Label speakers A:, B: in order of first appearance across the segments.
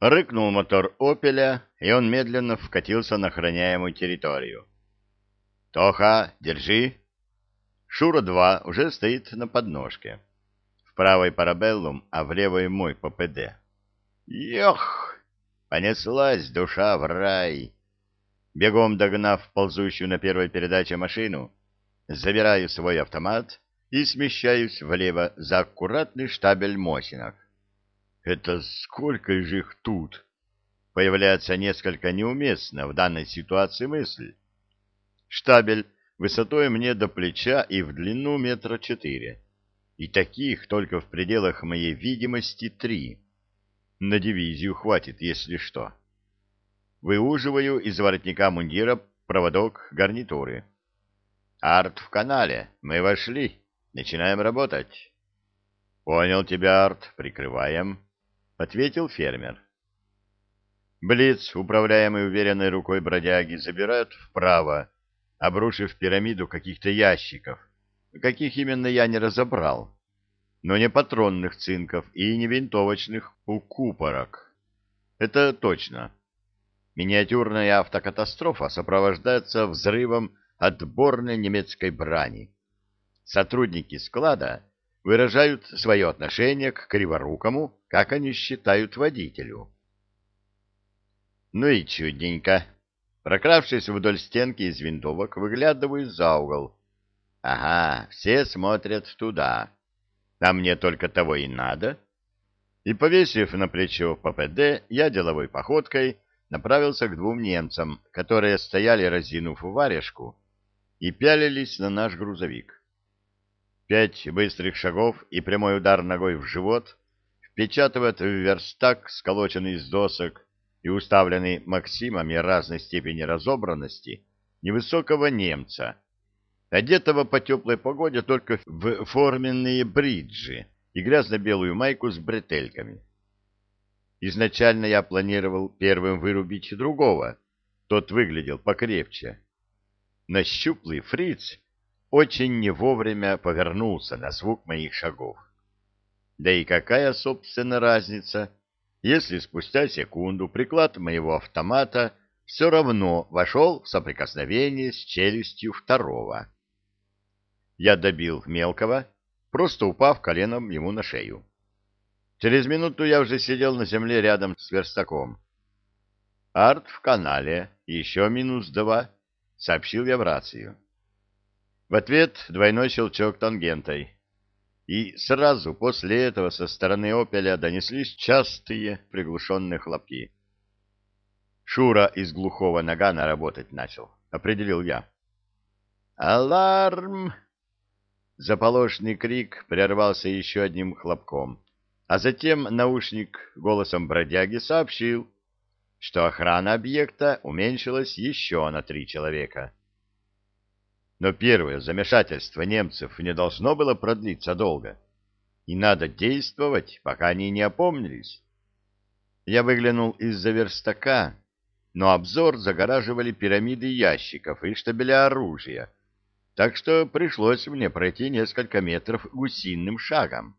A: Рыкнул мотор «Опеля», и он медленно вкатился на охраняемую территорию. «Тоха, держи!» Шура-2 уже стоит на подножке. В правой парабеллум, а в левой мой ППД. «Ёх!» Понеслась душа в рай. Бегом догнав ползущую на первой передаче машину, забираю свой автомат и смещаюсь влево за аккуратный штабель Мосинок. Это сколько же их тут? Появляется несколько неуместно в данной ситуации мысль. Штабель высотой мне до плеча и в длину метра четыре. И таких только в пределах моей видимости три. На дивизию хватит, если что. Выуживаю из воротника мундира проводок гарнитуры. Арт в канале. Мы вошли. Начинаем работать. Понял тебя, Арт. Прикрываем. Ответил фермер. Блиц, управляемый уверенной рукой бродяги, забирают вправо, обрушив пирамиду каких-то ящиков. Каких именно я не разобрал но не патронных цинков и не винтовочных укупорок. Это точно. Миниатюрная автокатастрофа сопровождается взрывом отборной немецкой брани. Сотрудники склада выражают свое отношение к криворукому, как они считают, водителю. Ну и чудненько. Прокравшись вдоль стенки из винтовок, выглядываю за угол. Ага, все смотрят туда а мне только того и надо. И, повесив на плечо ППД, я деловой походкой направился к двум немцам, которые стояли, разинув варежку, и пялились на наш грузовик. Пять быстрых шагов и прямой удар ногой в живот впечатывает в верстак, сколоченный из досок и уставленный Максимами разной степени разобранности, невысокого немца, одетого по теплой погоде только в форменные бриджи и грязно-белую майку с бретельками. Изначально я планировал первым вырубить другого, тот выглядел покрепче. Но щуплый фриц очень не вовремя повернулся на звук моих шагов. Да и какая, собственно, разница, если спустя секунду приклад моего автомата все равно вошел в соприкосновение с челюстью второго. Я добил мелкого, просто упав коленом ему на шею. Через минуту я уже сидел на земле рядом с верстаком. «Арт в канале, еще минус два», — сообщил я в рацию. В ответ двойной щелчок тангентой. И сразу после этого со стороны «Опеля» донеслись частые приглушенные хлопки. Шура из глухого нагана работать начал, определил я. «Аларм!» Заполошный крик прервался еще одним хлопком, а затем наушник голосом бродяги сообщил, что охрана объекта уменьшилась еще на три человека. Но первое замешательство немцев не должно было продлиться долго, и надо действовать, пока они не опомнились. Я выглянул из-за верстака, но обзор загораживали пирамиды ящиков и штабеля оружия, так что пришлось мне пройти несколько метров гусиным шагом.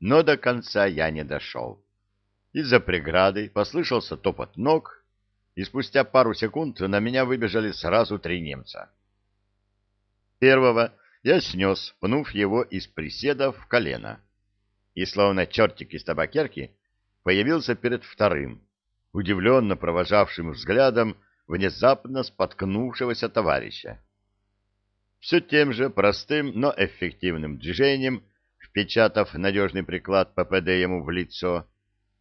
A: Но до конца я не дошел. Из-за преграды послышался топот ног, и спустя пару секунд на меня выбежали сразу три немца. Первого я снес, пнув его из приседа в колено, и, словно чертик из табакерки, появился перед вторым, удивленно провожавшим взглядом внезапно споткнувшегося товарища все тем же простым, но эффективным движением, впечатав надежный приклад ППД ему в лицо,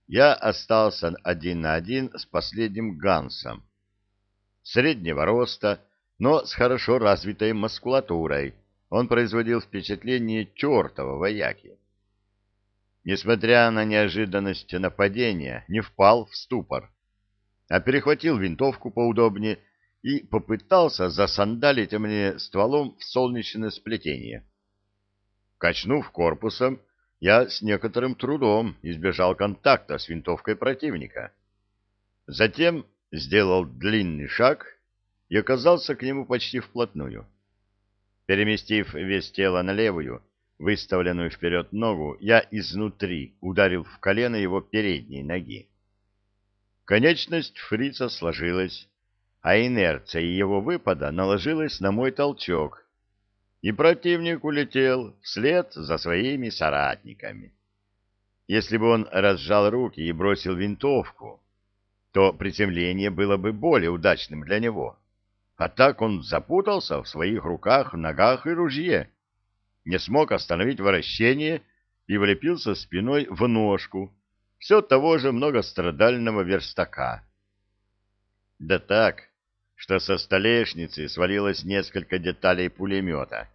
A: я остался один на один с последним Гансом. Среднего роста, но с хорошо развитой мускулатурой, он производил впечатление чертова вояки. Несмотря на неожиданность нападения, не впал в ступор, а перехватил винтовку поудобнее и попытался засандалить мне стволом в солнечное сплетение. Качнув корпусом, я с некоторым трудом избежал контакта с винтовкой противника. Затем сделал длинный шаг и оказался к нему почти вплотную. Переместив вес тела на левую, выставленную вперед ногу, я изнутри ударил в колено его передней ноги. Конечность фрица сложилась, а инерция его выпада наложилась на мой толчок, и противник улетел вслед за своими соратниками. Если бы он разжал руки и бросил винтовку, то приземление было бы более удачным для него. А так он запутался в своих руках, ногах и ружье, не смог остановить вращение и влепился спиной в ножку все того же многострадального верстака. Да так, что со столешницы свалилось несколько деталей пулемета,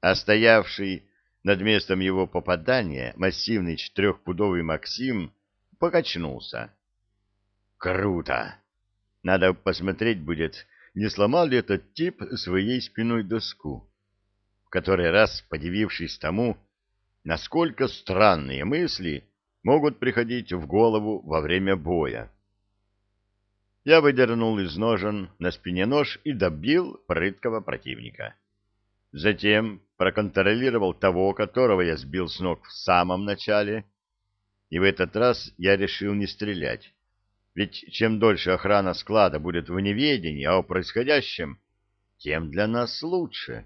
A: а стоявший над местом его попадания массивный четырехпудовый Максим покачнулся. Круто! Надо посмотреть будет, не сломал ли этот тип своей спиной доску. В который раз, подивившись тому, насколько странные мысли могут приходить в голову во время боя. Я выдернул из ножен на спине нож и добил прыткого противника. Затем проконтролировал того, которого я сбил с ног в самом начале, и в этот раз я решил не стрелять. Ведь чем дольше охрана склада будет в неведении о происходящем, тем для нас лучше.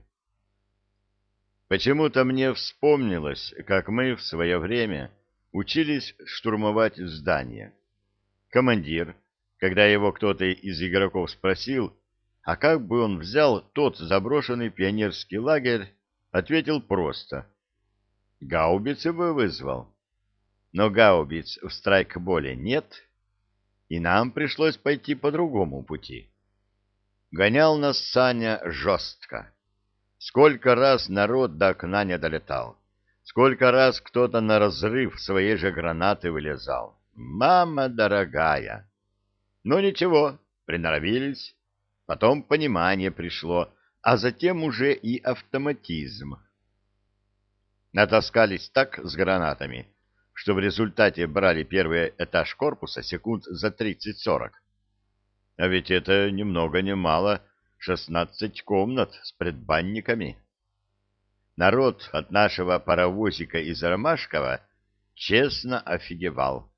A: Почему-то мне вспомнилось, как мы в свое время учились штурмовать здание. Командир, когда его кто-то из игроков спросил, а как бы он взял тот заброшенный пионерский лагерь, ответил просто. Гаубицы бы вызвал. Но гаубиц в страйкболе нет, и нам пришлось пойти по другому пути. Гонял нас Саня жестко. Сколько раз народ до окна не долетал. Сколько раз кто-то на разрыв своей же гранаты вылезал. Мама дорогая! Но ничего, приноровились. Потом понимание пришло, а затем уже и автоматизм. Натаскались так с гранатами, что в результате брали первый этаж корпуса секунд за 30-40. А ведь это ни много ни мало шестнадцать комнат с предбанниками. Народ от нашего паровозика из Ромашкова честно офигевал,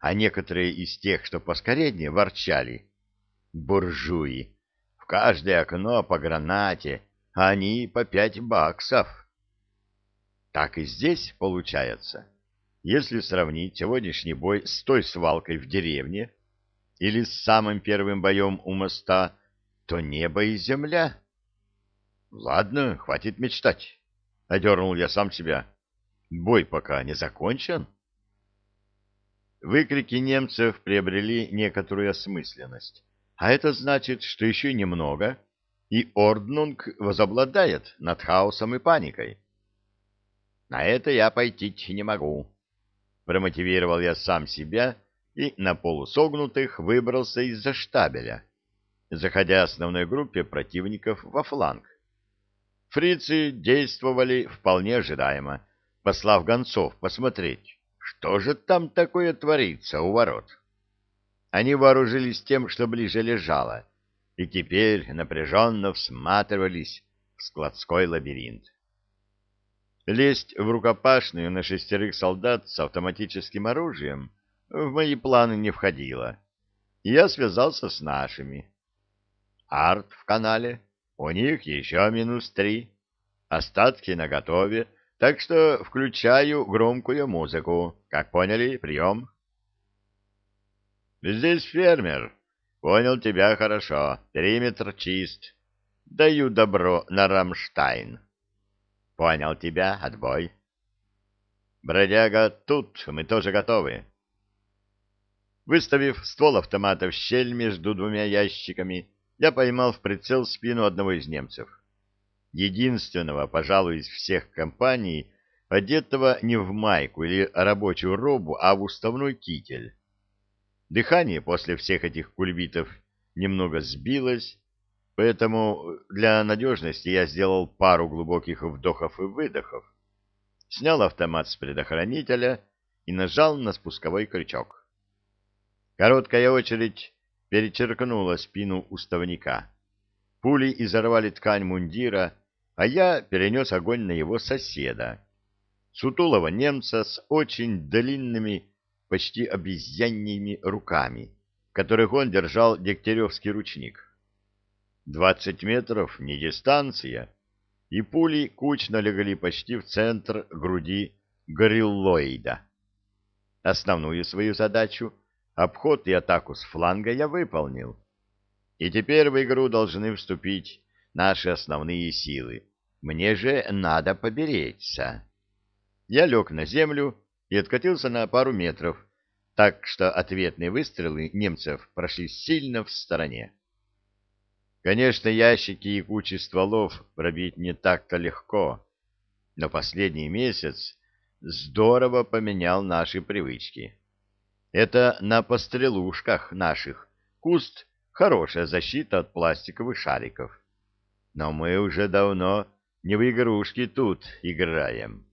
A: а некоторые из тех, что поскореднее, ворчали. Буржуи! В каждое окно по гранате, а они по пять баксов. Так и здесь получается. Если сравнить сегодняшний бой с той свалкой в деревне или с самым первым боем у моста, то небо и земля. Ладно, хватит мечтать. Одернул я сам себя. Бой пока не закончен. Выкрики немцев приобрели некоторую осмысленность. А это значит, что еще немного, и Орднунг возобладает над хаосом и паникой. На это я пойти не могу. Промотивировал я сам себя и на полусогнутых выбрался из-за штабеля заходя основной группе противников во фланг. Фрицы действовали вполне ожидаемо, послав гонцов посмотреть, что же там такое творится у ворот. Они вооружились тем, что ближе лежало, и теперь напряженно всматривались в складской лабиринт. Лезть в рукопашную на шестерых солдат с автоматическим оружием в мои планы не входило, я связался с нашими. Арт в канале. У них еще минус три. Остатки наготове, так что включаю громкую музыку. Как поняли, прием. Здесь фермер. Понял тебя хорошо. Периметр чист. Даю добро на Рамштайн. Понял тебя, отбой. Бродяга, тут мы тоже готовы. Выставив ствол автомата в щель между двумя ящиками, я поймал в прицел спину одного из немцев. Единственного, пожалуй, из всех компаний, одетого не в майку или рабочую робу, а в уставной китель. Дыхание после всех этих кульбитов немного сбилось, поэтому для надежности я сделал пару глубоких вдохов и выдохов, снял автомат с предохранителя и нажал на спусковой крючок. Короткая очередь перечеркнула спину уставника. Пули изорвали ткань мундира, а я перенес огонь на его соседа, сутулого немца с очень длинными, почти обезьяньими руками, которых он держал дегтяревский ручник. Двадцать метров — не дистанция, и пули кучно легли почти в центр груди гориллоида. Основную свою задачу — обход и атаку с фланга я выполнил. И теперь в игру должны вступить наши основные силы. Мне же надо поберечься. Я лег на землю и откатился на пару метров, так что ответные выстрелы немцев прошли сильно в стороне. Конечно, ящики и кучи стволов пробить не так-то легко, но последний месяц здорово поменял наши привычки. Это на пострелушках наших куст — хорошая защита от пластиковых шариков. Но мы уже давно не в игрушки тут играем.